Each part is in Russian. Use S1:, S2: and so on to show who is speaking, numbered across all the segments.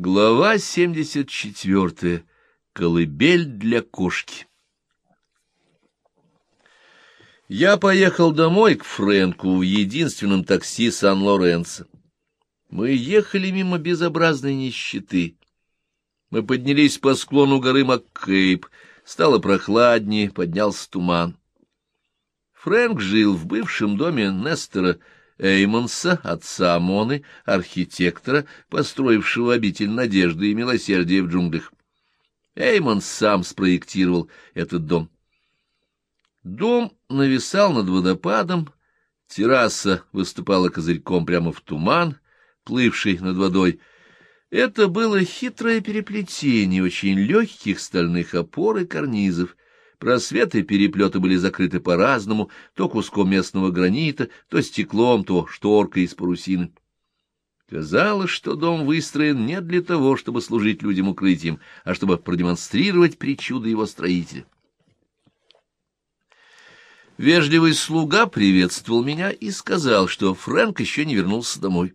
S1: Глава 74. Колыбель для кошки. Я поехал домой к Фрэнку в единственном такси Сан-Лоренцо. Мы ехали мимо безобразной нищеты. Мы поднялись по склону горы Маккейп, стало прохладнее, поднялся туман. Фрэнк жил в бывшем доме Нестера Эймонса, отца Моны, архитектора, построившего обитель надежды и милосердия в джунглях. Эймонс сам спроектировал этот дом. Дом нависал над водопадом, терраса выступала козырьком прямо в туман, плывший над водой. Это было хитрое переплетение очень легких стальных опор и карнизов — Просветы переплета были закрыты по-разному, то куском местного гранита, то стеклом, то шторкой из парусины. Казалось, что дом выстроен не для того, чтобы служить людям укрытием, а чтобы продемонстрировать причуды его строителя. Вежливый слуга приветствовал меня и сказал, что Фрэнк еще не вернулся домой.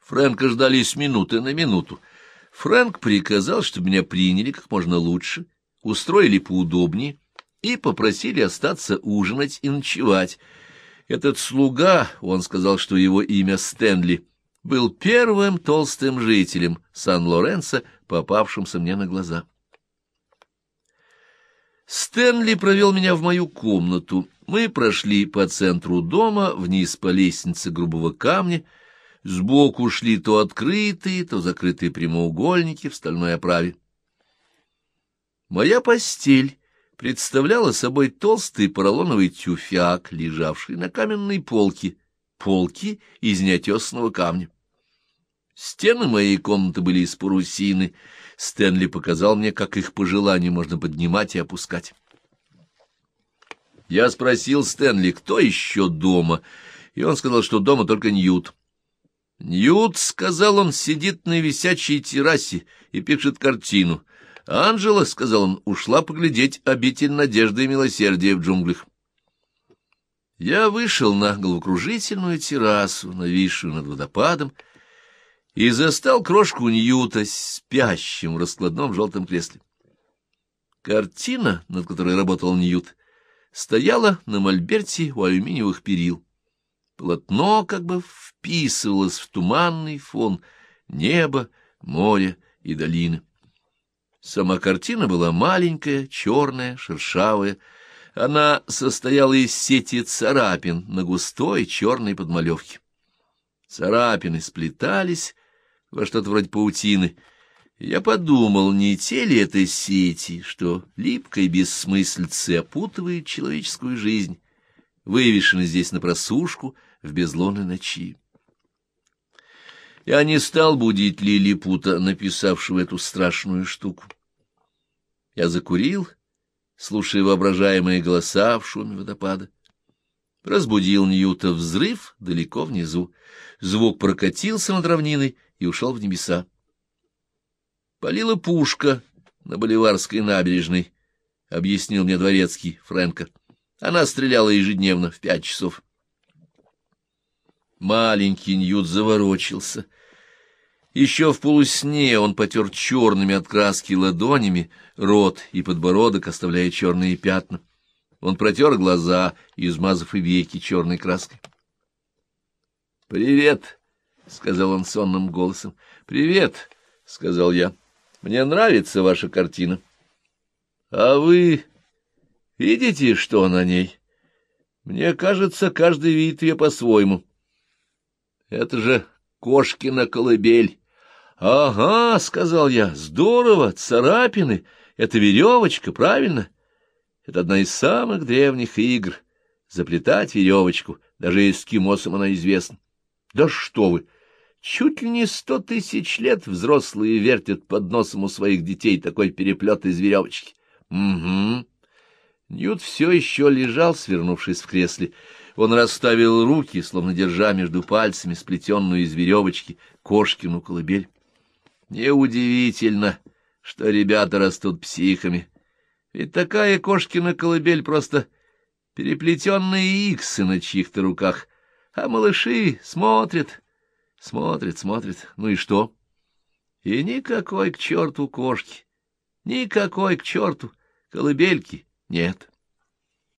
S1: Фрэнка ждали с минуты на минуту. Фрэнк приказал, чтобы меня приняли как можно лучше — устроили поудобнее и попросили остаться ужинать и ночевать. Этот слуга, он сказал, что его имя Стэнли, был первым толстым жителем Сан-Лоренцо, попавшимся мне на глаза. Стэнли провел меня в мою комнату. Мы прошли по центру дома, вниз по лестнице грубого камня, сбоку шли то открытые, то закрытые прямоугольники в стальной оправе. Моя постель представляла собой толстый поролоновый тюфяк, лежавший на каменной полке, полки из неотесанного камня. Стены моей комнаты были из парусины. Стэнли показал мне, как их по желанию можно поднимать и опускать. Я спросил Стэнли, кто еще дома, и он сказал, что дома только Ньют. Ньют, — сказал он, — сидит на висячей террасе и пишет картину — Анжела, — сказал он, — ушла поглядеть обитель надежды и милосердия в джунглях. Я вышел на головокружительную террасу, нависшую над водопадом, и застал крошку Ньюта спящим в раскладном желтом кресле. Картина, над которой работал Ньют, стояла на мольберте у алюминиевых перил. Полотно как бы вписывалось в туманный фон неба, моря и долины. Сама картина была маленькая, черная, шершавая. Она состояла из сети царапин на густой черной подмалевке. Царапины сплетались во что-то вроде паутины. Я подумал, не те ли это сети, что липкой бессмыслицы опутывает человеческую жизнь, вывешены здесь на просушку в безлунной ночи. Я не стал будить Лилипута, написавшего эту страшную штуку. Я закурил, слушая воображаемые голоса в шуме водопада. Разбудил Ньюта взрыв далеко внизу. Звук прокатился над равниной и ушел в небеса. Полила пушка на Боливарской набережной, — объяснил мне дворецкий Фрэнка. Она стреляла ежедневно в пять часов. Маленький Ньют заворочился — еще в полусне он потер черными от краски ладонями рот и подбородок, оставляя черные пятна. Он протер глаза, измазав и веки черной краской. — Привет, — сказал он сонным голосом. — Привет, — сказал я. — Мне нравится ваша картина. — А вы видите, что на ней? Мне кажется, каждый видит ее по-своему. — Это же кошкина колыбель. — Ага, — сказал я, — здорово, царапины, это веревочка, правильно? Это одна из самых древних игр. Заплетать веревочку, даже эскимосам она известна. Да что вы! Чуть ли не сто тысяч лет взрослые вертят под носом у своих детей такой переплет из веревочки. Угу. Ньют все еще лежал, свернувшись в кресле. Он расставил руки, словно держа между пальцами сплетенную из веревочки кошкину колыбель. Неудивительно, что ребята растут психами. Ведь такая кошкина колыбель просто переплетенные иксы на чьих-то руках. А малыши смотрят, смотрят, смотрят. Ну и что? И никакой к черту кошки, никакой к черту колыбельки нет.